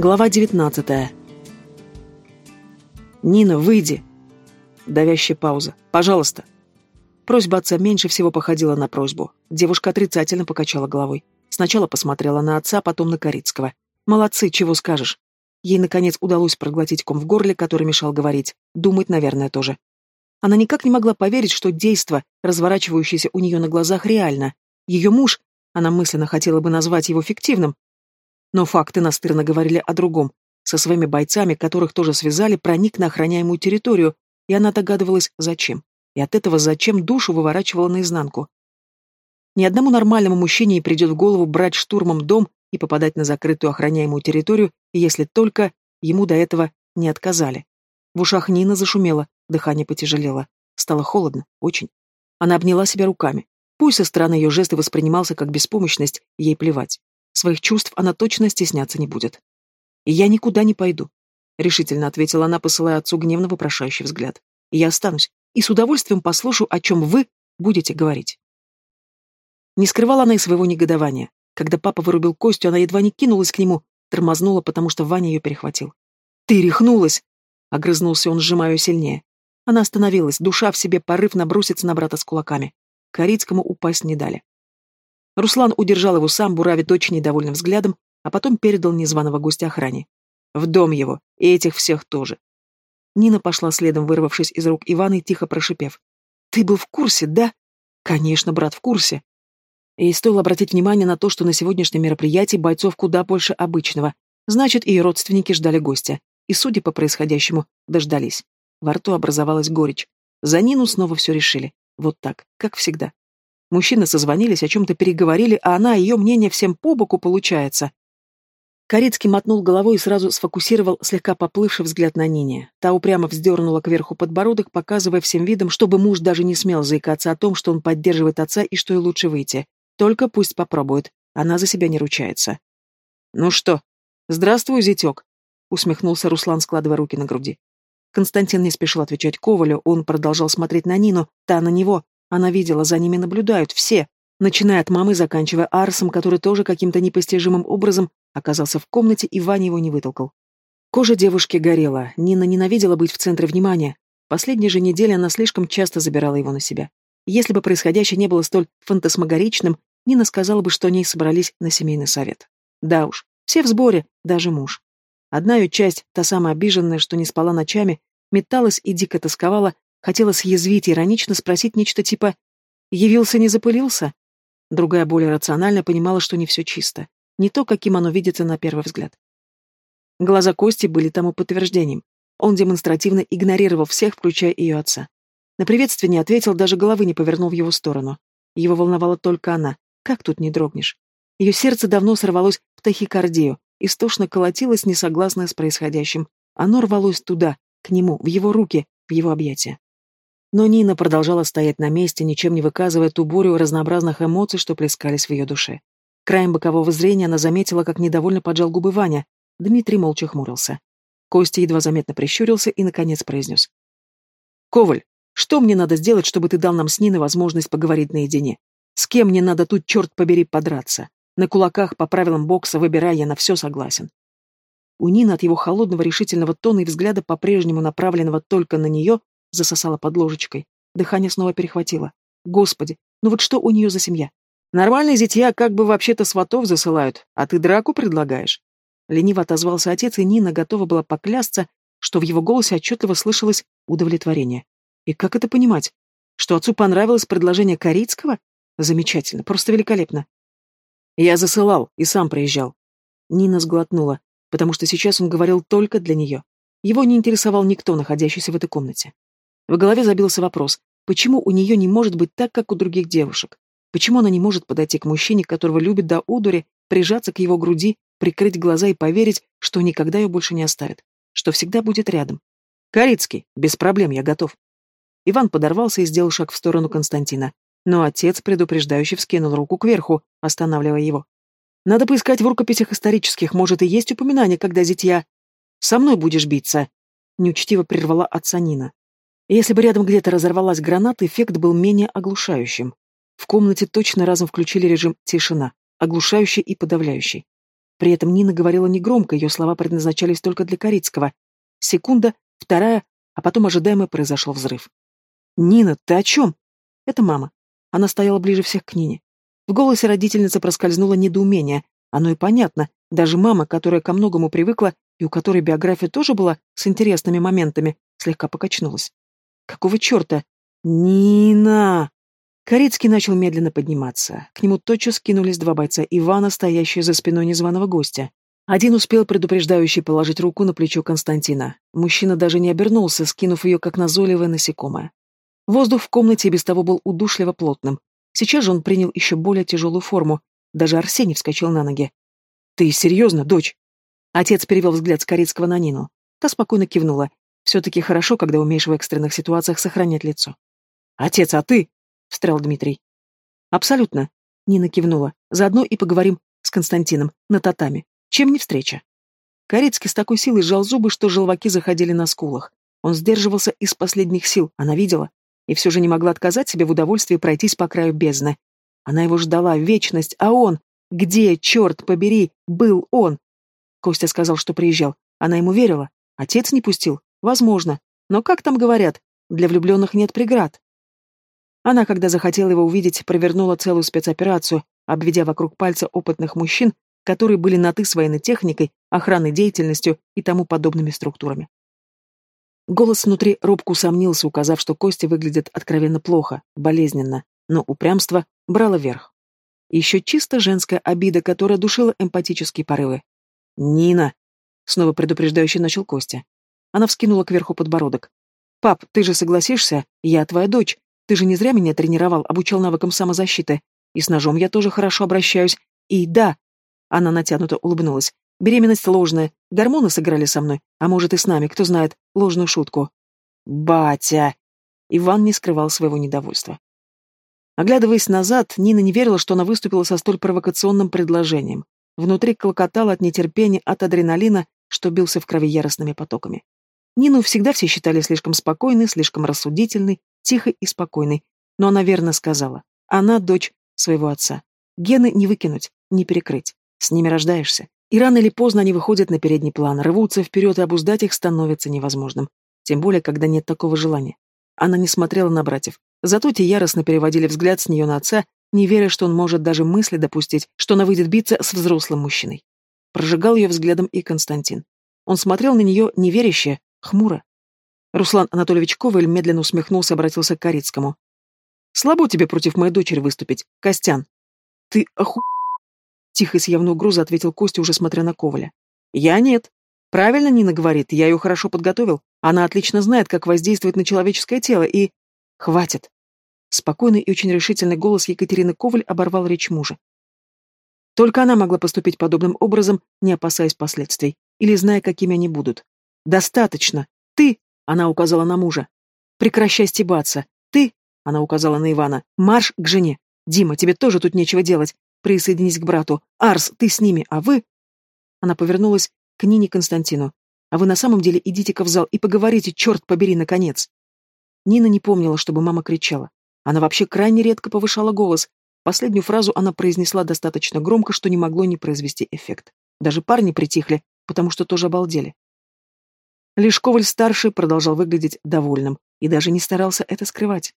Глава 19. «Нина, выйди!» Давящая пауза. «Пожалуйста!» Просьба отца меньше всего походила на просьбу. Девушка отрицательно покачала головой. Сначала посмотрела на отца, потом на Корицкого. «Молодцы, чего скажешь?» Ей, наконец, удалось проглотить ком в горле, который мешал говорить. Думать, наверное, тоже. Она никак не могла поверить, что действо, разворачивающееся у нее на глазах, реально. Ее муж, она мысленно хотела бы назвать его фиктивным, но факты настырно говорили о другом. Со своими бойцами, которых тоже связали, проник на охраняемую территорию, и она догадывалась, зачем. И от этого зачем душу выворачивала наизнанку. Ни одному нормальному мужчине не придет в голову брать штурмом дом и попадать на закрытую охраняемую территорию, если только ему до этого не отказали. В ушах Нина зашумела, дыхание потяжелело. Стало холодно, очень. Она обняла себя руками. Пусть со стороны ее жесты воспринимался как беспомощность, ей плевать. Своих чувств она точно стесняться не будет. «И я никуда не пойду», — решительно ответила она, посылая отцу гневно вопрошающий взгляд. «И я останусь, и с удовольствием послушаю, о чем вы будете говорить». Не скрывала она и своего негодования. Когда папа вырубил Костю, она едва не кинулась к нему, тормознула, потому что Ваня ее перехватил. «Ты рехнулась!» — огрызнулся он, сжимая ее сильнее. Она остановилась, душа в себе, порыв наброситься на брата с кулаками. Корицкому упасть не дали. Руслан удержал его сам, буравит очень недовольным взглядом, а потом передал незваного гостя охране. В дом его, и этих всех тоже. Нина пошла следом, вырвавшись из рук Ивана и тихо прошипев. «Ты был в курсе, да?» «Конечно, брат, в курсе». И стоило обратить внимание на то, что на сегодняшнем мероприятии бойцов куда больше обычного. Значит, ее родственники ждали гостя. И, судя по происходящему, дождались. Во рту образовалась горечь. За Нину снова все решили. Вот так, как всегда. Мужчины созвонились, о чем-то переговорили, а она, ее мнение всем по боку получается. Корицкий мотнул головой и сразу сфокусировал слегка поплывший взгляд на Нине. Та упрямо вздернула кверху подбородок, показывая всем видом, чтобы муж даже не смел заикаться о том, что он поддерживает отца и что и лучше выйти. Только пусть попробует. Она за себя не ручается. «Ну что, здравствуй, зятек», — усмехнулся Руслан, складывая руки на груди. Константин не спешил отвечать Ковалю, он продолжал смотреть на Нину, та на него, она видела, за ними наблюдают все, начиная от мамы, заканчивая Арсом, который тоже каким-то непостижимым образом оказался в комнате, и Ваня его не вытолкал. Кожа девушки горела, Нина ненавидела быть в центре внимания. Последние же недели она слишком часто забирала его на себя. Если бы происходящее не было столь фантасмагоричным, Нина сказала бы, что они собрались на семейный совет. Да уж, все в сборе, даже муж. Одна ее часть, та самая обиженная, что не спала ночами, металась и дико тосковала, Хотела съязвить, иронично спросить нечто типа «Явился, не запылился?» Другая более рационально понимала, что не все чисто. Не то, каким оно видится на первый взгляд. Глаза Кости были тому подтверждением. Он демонстративно игнорировал всех, включая ее отца. На приветствие не ответил, даже головы не повернул в его сторону. Его волновала только она. Как тут не дрогнешь? Ее сердце давно сорвалось в тахикардию, истошно колотилось, несогласное с происходящим. Оно рвалось туда, к нему, в его руки, в его объятия. Но Нина продолжала стоять на месте, ничем не выказывая ту бурю разнообразных эмоций, что плескались в ее душе. Краем бокового зрения она заметила, как недовольно поджал губы Ваня. Дмитрий молча хмурился. Костя едва заметно прищурился и, наконец, произнес. «Коваль, что мне надо сделать, чтобы ты дал нам с Ниной возможность поговорить наедине? С кем мне надо тут, черт побери, подраться? На кулаках, по правилам бокса, выбирая, я на все согласен». У Нины от его холодного решительного тона и взгляда, по-прежнему направленного только на нее, засосала под ложечкой. Дыхание снова перехватило. Господи, ну вот что у нее за семья? Нормальные зятья как бы вообще-то сватов засылают, а ты драку предлагаешь. Лениво отозвался отец, и Нина готова была поклясться, что в его голосе отчетливо слышалось удовлетворение. И как это понимать? Что отцу понравилось предложение Корицкого? Замечательно, просто великолепно. Я засылал и сам приезжал. Нина сглотнула, потому что сейчас он говорил только для нее. Его не интересовал никто, находящийся в этой комнате. В голове забился вопрос, почему у нее не может быть так, как у других девушек? Почему она не может подойти к мужчине, которого любит до удури, прижаться к его груди, прикрыть глаза и поверить, что никогда ее больше не оставит, что всегда будет рядом? Корицкий, без проблем, я готов. Иван подорвался и сделал шаг в сторону Константина, но отец предупреждающе вскинул руку кверху, останавливая его. Надо поискать в рукописях исторических, может, и есть упоминание, когда зятья... «Со мной будешь биться!» — неучтиво прервала отца Нина. Если бы рядом где-то разорвалась граната, эффект был менее оглушающим. В комнате точно разом включили режим тишина, оглушающий и подавляющий. При этом Нина говорила негромко, ее слова предназначались только для Корицкого. Секунда, вторая, а потом ожидаемо произошел взрыв. «Нина, ты о чем?» «Это мама». Она стояла ближе всех к Нине. В голосе родительницы проскользнуло недоумение. Оно и понятно. Даже мама, которая ко многому привыкла и у которой биография тоже была с интересными моментами, слегка покачнулась. «Какого черта?» «Нина!» Корецкий начал медленно подниматься. К нему тотчас кинулись два бойца Ивана, стоящие за спиной незваного гостя. Один успел предупреждающий положить руку на плечо Константина. Мужчина даже не обернулся, скинув ее, как назойливое насекомое. Воздух в комнате без того был удушливо плотным. Сейчас же он принял еще более тяжелую форму. Даже Арсений вскочил на ноги. «Ты серьезно, дочь?» Отец перевел взгляд с Корецкого на Нину. Та спокойно кивнула. Все-таки хорошо, когда умеешь в экстренных ситуациях сохранять лицо. «Отец, а ты?» — встрял Дмитрий. «Абсолютно», — Нина кивнула. «Заодно и поговорим с Константином на татами. Чем не встреча?» Корецкий с такой силой сжал зубы, что желваки заходили на скулах. Он сдерживался из последних сил, она видела, и все же не могла отказать себе в удовольствии пройтись по краю бездны. Она его ждала, вечность, а он... Где, черт побери, был он? Костя сказал, что приезжал. Она ему верила. Отец не пустил? Возможно. Но как там говорят, для влюбленных нет преград. Она, когда захотела его увидеть, провернула целую спецоперацию, обведя вокруг пальца опытных мужчин, которые были на «ты» с военной техникой, охранной деятельностью и тому подобными структурами. Голос внутри робко усомнился, указав, что кости выглядят откровенно плохо, болезненно, но упрямство брало верх. Еще чисто женская обида, которая душила эмпатические порывы. «Нина!» — снова предупреждающе начал Костя. Она вскинула кверху подбородок. «Пап, ты же согласишься? Я твоя дочь. Ты же не зря меня тренировал, обучал навыкам самозащиты. И с ножом я тоже хорошо обращаюсь. И да, она натянуто улыбнулась. Беременность ложная. Гормоны сыграли со мной. А может и с нами, кто знает, ложную шутку. Батя! Иван не скрывал своего недовольства. Оглядываясь назад, Нина не верила, что она выступила со столь провокационным предложением. Внутри клокотало от нетерпения, от адреналина, что бился в крови яростными потоками. Нину всегда все считали слишком спокойной, слишком рассудительной, тихой и спокойной, но она верно сказала. Она дочь своего отца. Гены не выкинуть, не перекрыть. С ними рождаешься. И рано или поздно они выходят на передний план, рвутся вперед, и обуздать их становится невозможным. Тем более, когда нет такого желания. Она не смотрела на братьев. Зато те яростно переводили взгляд с нее на отца, не веря, что он может даже мысли допустить, что она выйдет биться с взрослым мужчиной. Прожигал ее взглядом и Константин. Он смотрел на нее неверяще, хмуро. Руслан Анатольевич Коваль медленно усмехнулся и обратился к Корицкому. «Слабо тебе против моей дочери выступить, Костян?» «Ты оху...» Тихо и с явной угрозой ответил Костя, уже смотря на Коваля. «Я нет. Правильно Нина говорит, я ее хорошо подготовил. Она отлично знает, как воздействует на человеческое тело, и... Хватит!» Спокойный и очень решительный голос Екатерины Коваль оборвал речь мужа. Только она могла поступить подобным образом, не опасаясь последствий, или зная, какими они будут. «Достаточно! Ты!» Она указала на мужа. «Прекращай стебаться. Ты!» Она указала на Ивана. «Марш к жене. Дима, тебе тоже тут нечего делать. Присоединись к брату. Арс, ты с ними, а вы...» Она повернулась к Нине Константину. «А вы на самом деле идите-ка в зал и поговорите, черт побери, наконец!» Нина не помнила, чтобы мама кричала. Она вообще крайне редко повышала голос. Последнюю фразу она произнесла достаточно громко, что не могло не произвести эффект. Даже парни притихли, потому что тоже обалдели. Лишь Коваль-старший продолжал выглядеть довольным и даже не старался это скрывать.